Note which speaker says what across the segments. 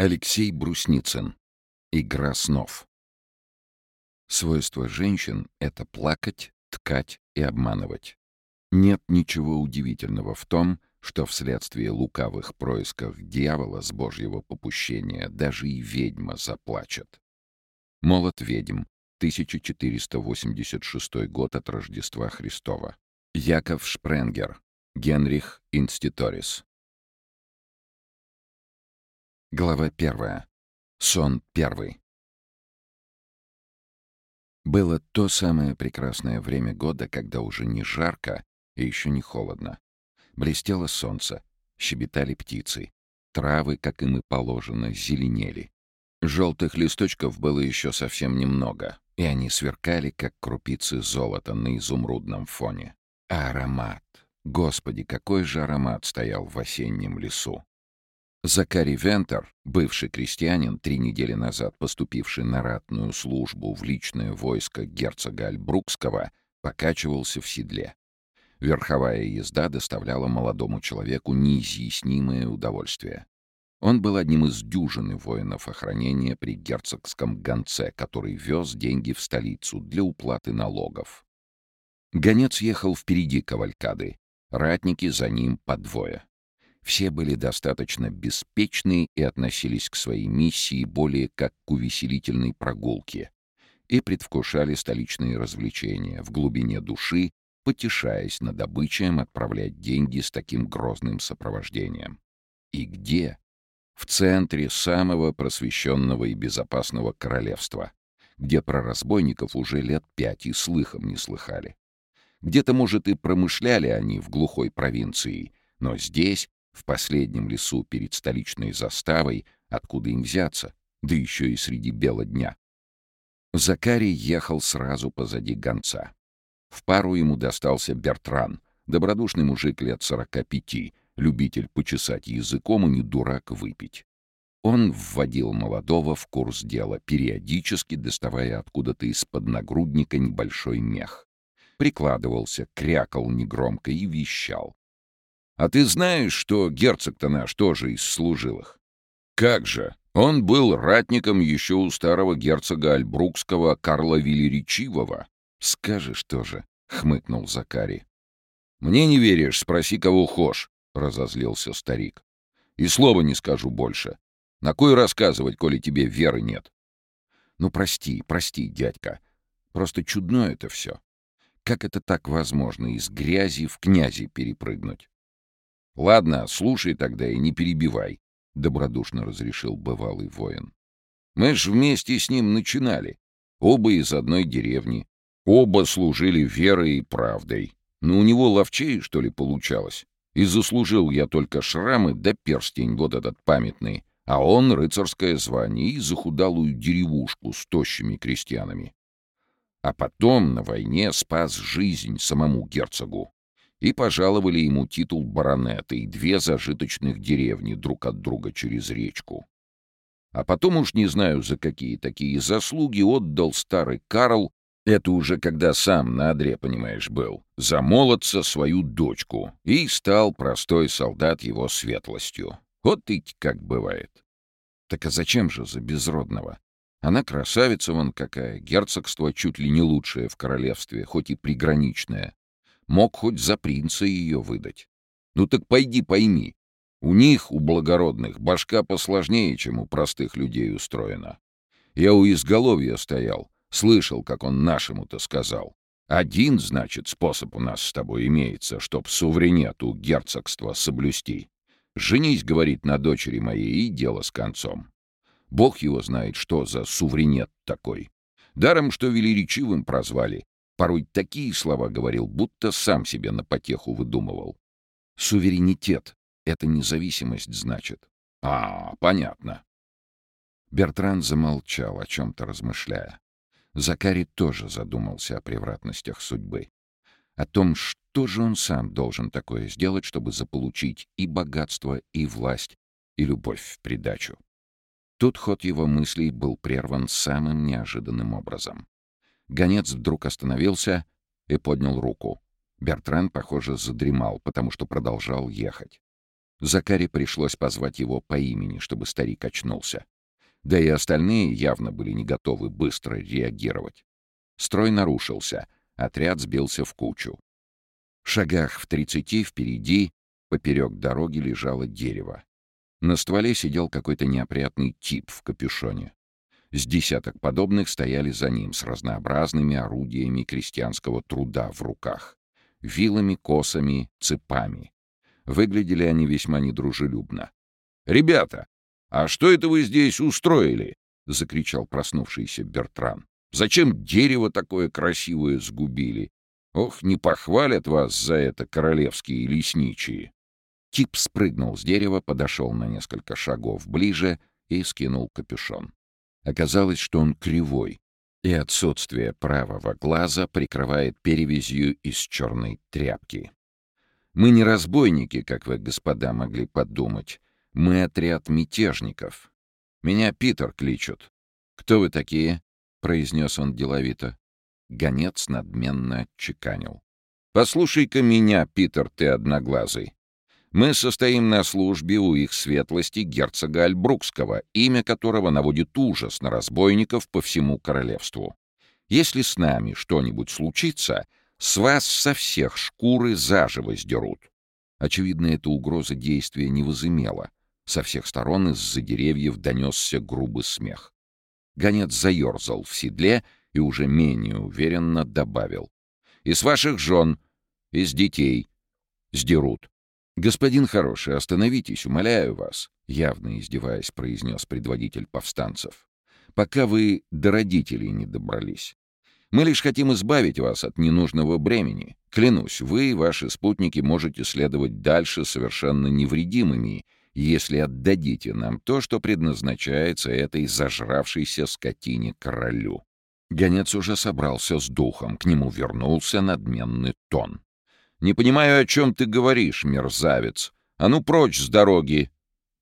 Speaker 1: Алексей Брусницын. Игра снов. Свойство женщин — это плакать, ткать и обманывать. Нет ничего удивительного в том, что вследствие лукавых происков дьявола с божьего попущения даже и ведьма заплачет. Молот ведьм, 1486 год от Рождества Христова. Яков Шпренгер, Генрих Инститорис. Глава первая. Сон первый. Было то самое прекрасное время года, когда уже не жарко и еще не холодно. Блестело солнце, щебетали птицы. Травы, как им и положено, зеленели. Желтых листочков было еще совсем немного, и они сверкали, как крупицы золота на изумрудном фоне. А аромат! Господи, какой же аромат стоял в осеннем лесу! Закари Вентер, бывший крестьянин, три недели назад поступивший на ратную службу в личное войско герцога Альбрукского, покачивался в седле. Верховая езда доставляла молодому человеку неизъяснимое удовольствие. Он был одним из дюжины воинов охранения при герцогском гонце, который вез деньги в столицу для уплаты налогов. Гонец ехал впереди кавалькады, ратники за ним по двое. Все были достаточно беспечны и относились к своей миссии более как к увеселительной прогулке и предвкушали столичные развлечения, в глубине души потешаясь над обычаем отправлять деньги с таким грозным сопровождением. И где? В центре самого просвещенного и безопасного королевства, где про разбойников уже лет пять и слыхом не слыхали. Где-то, может, и промышляли они в глухой провинции, но здесь в последнем лесу перед столичной заставой, откуда им взяться, да еще и среди бела дня. Закарий ехал сразу позади гонца. В пару ему достался Бертран, добродушный мужик лет сорока пяти, любитель почесать языком и не дурак выпить. Он вводил молодого в курс дела, периодически доставая откуда-то из-под нагрудника небольшой мех. Прикладывался, крякал негромко и вещал. А ты знаешь, что герцог-то наш тоже из служилых? Как же? Он был ратником еще у старого герцога Альбрукского Карла Велеречивого. Скажешь тоже, — хмыкнул Закари. Мне не веришь, спроси, кого хошь, — разозлился старик. И слова не скажу больше. На кой рассказывать, коли тебе веры нет? Ну, прости, прости, дядька. Просто чудно это все. Как это так возможно из грязи в князи перепрыгнуть? «Ладно, слушай тогда и не перебивай», — добродушно разрешил бывалый воин. «Мы ж вместе с ним начинали. Оба из одной деревни. Оба служили верой и правдой. Но у него ловчей, что ли, получалось. И заслужил я только шрамы да перстень вот этот памятный, а он рыцарское звание и захудалую деревушку с тощими крестьянами. А потом на войне спас жизнь самому герцогу и пожаловали ему титул баронета и две зажиточных деревни друг от друга через речку. А потом уж не знаю, за какие такие заслуги отдал старый Карл, это уже когда сам на одре, понимаешь, был, за молодца свою дочку, и стал простой солдат его светлостью. Вот и как бывает. Так а зачем же за безродного? Она красавица вон какая, герцогство чуть ли не лучшее в королевстве, хоть и приграничное. Мог хоть за принца ее выдать. Ну так пойди пойми. У них, у благородных, башка посложнее, чем у простых людей устроена. Я у изголовья стоял, слышал, как он нашему-то сказал. Один, значит, способ у нас с тобой имеется, чтоб суверенету герцогства соблюсти. Женись, говорит, на дочери моей, и дело с концом. Бог его знает, что за суверенет такой. Даром, что велеречивым прозвали, Порой такие слова говорил, будто сам себе на потеху выдумывал. Суверенитет — это независимость, значит. А, понятно. Бертран замолчал, о чем-то размышляя. Закари тоже задумался о превратностях судьбы. О том, что же он сам должен такое сделать, чтобы заполучить и богатство, и власть, и любовь в придачу. Тут ход его мыслей был прерван самым неожиданным образом. Гонец вдруг остановился и поднял руку. Бертран, похоже, задремал, потому что продолжал ехать. Закаре пришлось позвать его по имени, чтобы старик очнулся. Да и остальные явно были не готовы быстро реагировать. Строй нарушился, отряд сбился в кучу. В шагах в тридцати впереди, поперек дороги лежало дерево. На стволе сидел какой-то неопрятный тип в капюшоне. С десяток подобных стояли за ним с разнообразными орудиями крестьянского труда в руках. Вилами, косами, цепами. Выглядели они весьма недружелюбно. «Ребята, а что это вы здесь устроили?» — закричал проснувшийся Бертран. «Зачем дерево такое красивое сгубили? Ох, не похвалят вас за это королевские лесничие!» Тип спрыгнул с дерева, подошел на несколько шагов ближе и скинул капюшон. Оказалось, что он кривой, и отсутствие правого глаза прикрывает перевязью из черной тряпки. Мы не разбойники, как вы, господа, могли подумать. Мы отряд мятежников. Меня Питер кличут. Кто вы такие? — произнес он деловито. Гонец надменно отчеканил. «Послушай-ка меня, Питер, ты одноглазый. Мы состоим на службе у их светлости герцога Альбрукского, имя которого наводит ужас на разбойников по всему королевству. Если с нами что-нибудь случится, с вас со всех шкуры заживо сдерут. Очевидно, эта угроза действия не возымела. Со всех сторон из-за деревьев донесся грубый смех. Гонец заерзал в седле и уже менее уверенно добавил. «Из ваших жен, из детей сдерут. «Господин хороший, остановитесь, умоляю вас», — явно издеваясь, произнес предводитель повстанцев. «Пока вы до родителей не добрались. Мы лишь хотим избавить вас от ненужного бремени. Клянусь, вы и ваши спутники можете следовать дальше совершенно невредимыми, если отдадите нам то, что предназначается этой зажравшейся скотине королю». Гонец уже собрался с духом, к нему вернулся надменный тон. «Не понимаю, о чем ты говоришь, мерзавец. А ну прочь с дороги!»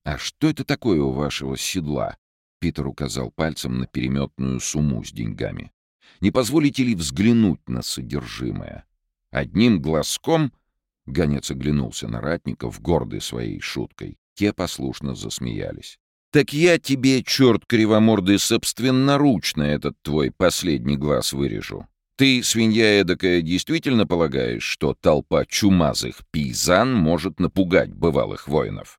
Speaker 1: «А что это такое у вашего седла?» Питер указал пальцем на переметную сумму с деньгами. «Не позволите ли взглянуть на содержимое?» Одним глазком Гонец оглянулся на ратников, гордый своей шуткой. Те послушно засмеялись. «Так я тебе, черт кривомордый, собственноручно этот твой последний глаз вырежу. Ты, свинья эдакая, действительно полагаешь, что толпа чумазых пейзан может напугать бывалых воинов?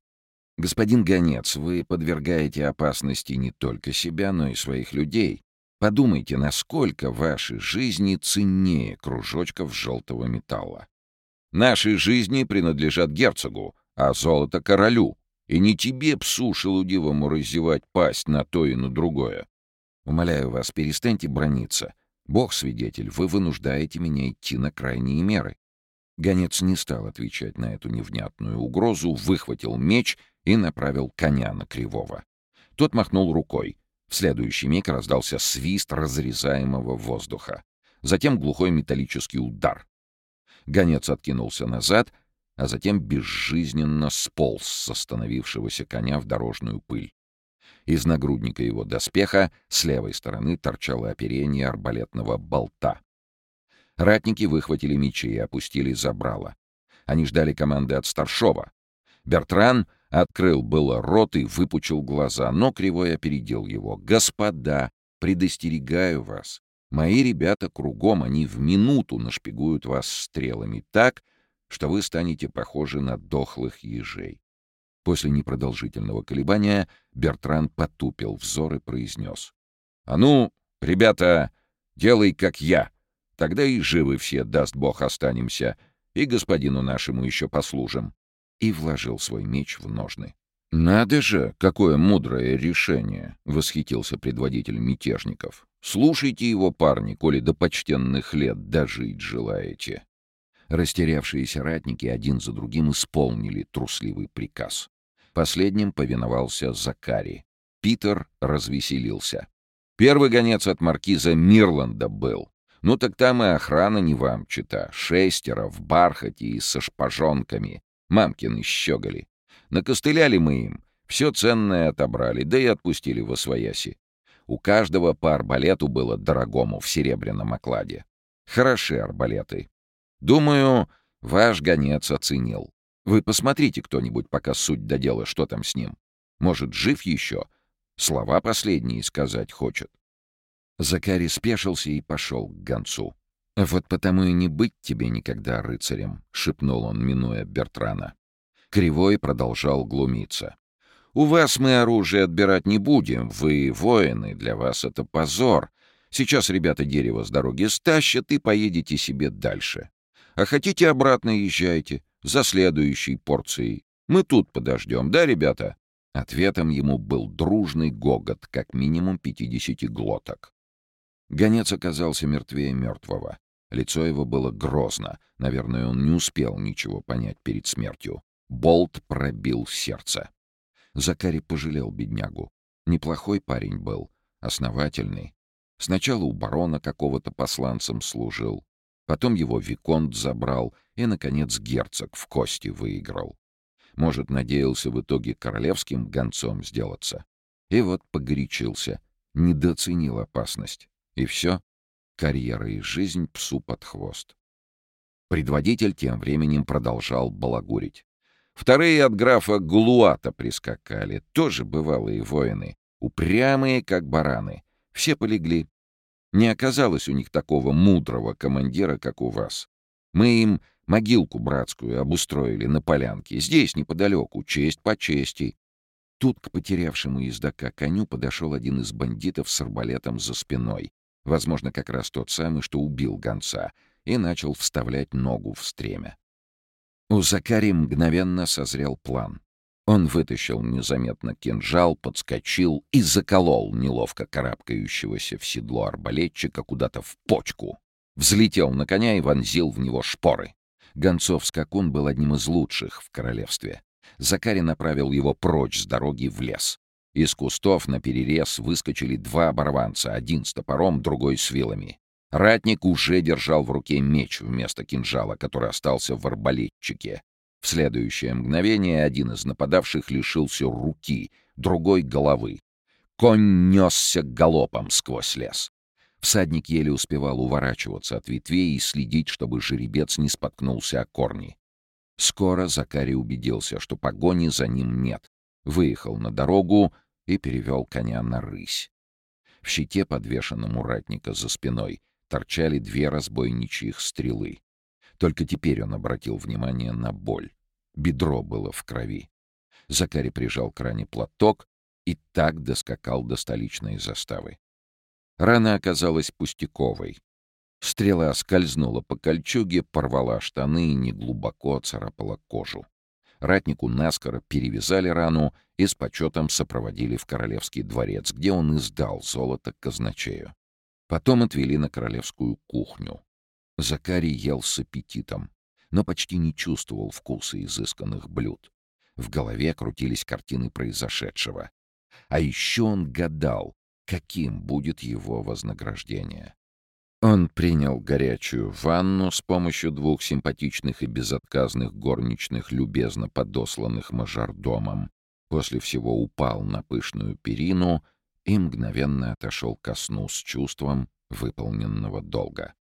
Speaker 1: Господин Гонец, вы подвергаете опасности не только себя, но и своих людей. Подумайте, насколько ваши жизни ценнее кружочков желтого металла. Наши жизни принадлежат герцогу, а золото — королю. И не тебе, псу шелудивому, раздевать пасть на то и на другое. Умоляю вас, перестаньте брониться. Бог свидетель, вы вынуждаете меня идти на крайние меры. Гонец не стал отвечать на эту невнятную угрозу, выхватил меч и направил коня на Кривого. Тот махнул рукой. В следующий миг раздался свист разрезаемого воздуха. Затем глухой металлический удар. Гонец откинулся назад, а затем безжизненно сполз с остановившегося коня в дорожную пыль. Из нагрудника его доспеха с левой стороны торчало оперение арбалетного болта. Ратники выхватили мечи и опустили забрало. Они ждали команды от старшова. Бертран открыл было рот и выпучил глаза, но Кривой опередил его. «Господа, предостерегаю вас. Мои ребята кругом, они в минуту нашпигуют вас стрелами так, что вы станете похожи на дохлых ежей. После непродолжительного колебания Бертран потупил взор и произнес. «А ну, ребята, делай, как я. Тогда и живы все, даст Бог, останемся, и господину нашему еще послужим». И вложил свой меч в ножны. «Надо же, какое мудрое решение!» — восхитился предводитель мятежников. «Слушайте его, парни, коли до почтенных лет дожить желаете». Растерявшиеся ратники один за другим исполнили трусливый приказ. Последним повиновался Закари. Питер развеселился. Первый гонец от маркиза Мирланда был. Ну так там и охрана не вам, чита. Шестеро в бархате и со шпажонками. Мамкины щеголи. Накостыляли мы им. Все ценное отобрали, да и отпустили во свояси. У каждого по арбалету было дорогому в серебряном окладе. Хороши арбалеты. Думаю, ваш гонец оценил. Вы посмотрите кто-нибудь, пока суть до дела, что там с ним. Может, жив еще? Слова последние сказать хочет». Закари спешился и пошел к гонцу. «Вот потому и не быть тебе никогда рыцарем», — шепнул он, минуя Бертрана. Кривой продолжал глумиться. «У вас мы оружие отбирать не будем, вы воины, для вас это позор. Сейчас ребята дерево с дороги стащат и поедете себе дальше. А хотите обратно езжайте, за следующей порцией. Мы тут подождем, да, ребята?» Ответом ему был дружный гогот, как минимум пятидесяти глоток. Гонец оказался мертвее мертвого. Лицо его было грозно. Наверное, он не успел ничего понять перед смертью. Болт пробил сердце. Закари пожалел беднягу. Неплохой парень был, основательный. Сначала у барона какого-то посланцем служил, потом его виконт забрал и, наконец, герцог в кости выиграл. Может, надеялся в итоге королевским гонцом сделаться. И вот погорячился, недооценил опасность. И все, карьера и жизнь псу под хвост. Предводитель тем временем продолжал балагурить. Вторые от графа Гулуата прискакали, тоже бывалые воины, упрямые, как бараны. Все полегли. Не оказалось у них такого мудрого командира, как у вас. Мы им могилку братскую обустроили на полянке, здесь неподалеку, честь по чести. Тут к потерявшему ездока коню подошел один из бандитов с арбалетом за спиной возможно, как раз тот самый, что убил гонца, и начал вставлять ногу в стремя. У Закари мгновенно созрел план. Он вытащил незаметно кинжал, подскочил и заколол неловко карабкающегося в седло арбалетчика куда-то в почку. Взлетел на коня и вонзил в него шпоры. Гонцов-скакун был одним из лучших в королевстве. Закари направил его прочь с дороги в лес. Из кустов на перерез выскочили два оборванца, один с топором, другой с вилами. Ратник уже держал в руке меч вместо кинжала, который остался в арбалетчике. В следующее мгновение один из нападавших лишился руки, другой — головы. Конь несся галопом сквозь лес. Всадник еле успевал уворачиваться от ветвей и следить, чтобы жеребец не споткнулся о корни. Скоро Закари убедился, что погони за ним нет. Выехал на дорогу, и перевел коня на рысь. В щите, подвешенном у ратника за спиной, торчали две разбойничьих стрелы. Только теперь он обратил внимание на боль. Бедро было в крови. Закари прижал к ране платок и так доскакал до столичной заставы. Рана оказалась пустяковой. Стрела скользнула по кольчуге, порвала штаны и неглубоко царапала кожу. Ратнику наскоро перевязали рану и с почетом сопроводили в королевский дворец, где он издал золото казначею. Потом отвели на королевскую кухню. Закарий ел с аппетитом, но почти не чувствовал вкуса изысканных блюд. В голове крутились картины произошедшего. А еще он гадал, каким будет его вознаграждение. Он принял горячую ванну с помощью двух симпатичных и безотказных горничных, любезно подосланных мажордомом. После всего упал на пышную перину и мгновенно отошел ко сну с чувством выполненного долга.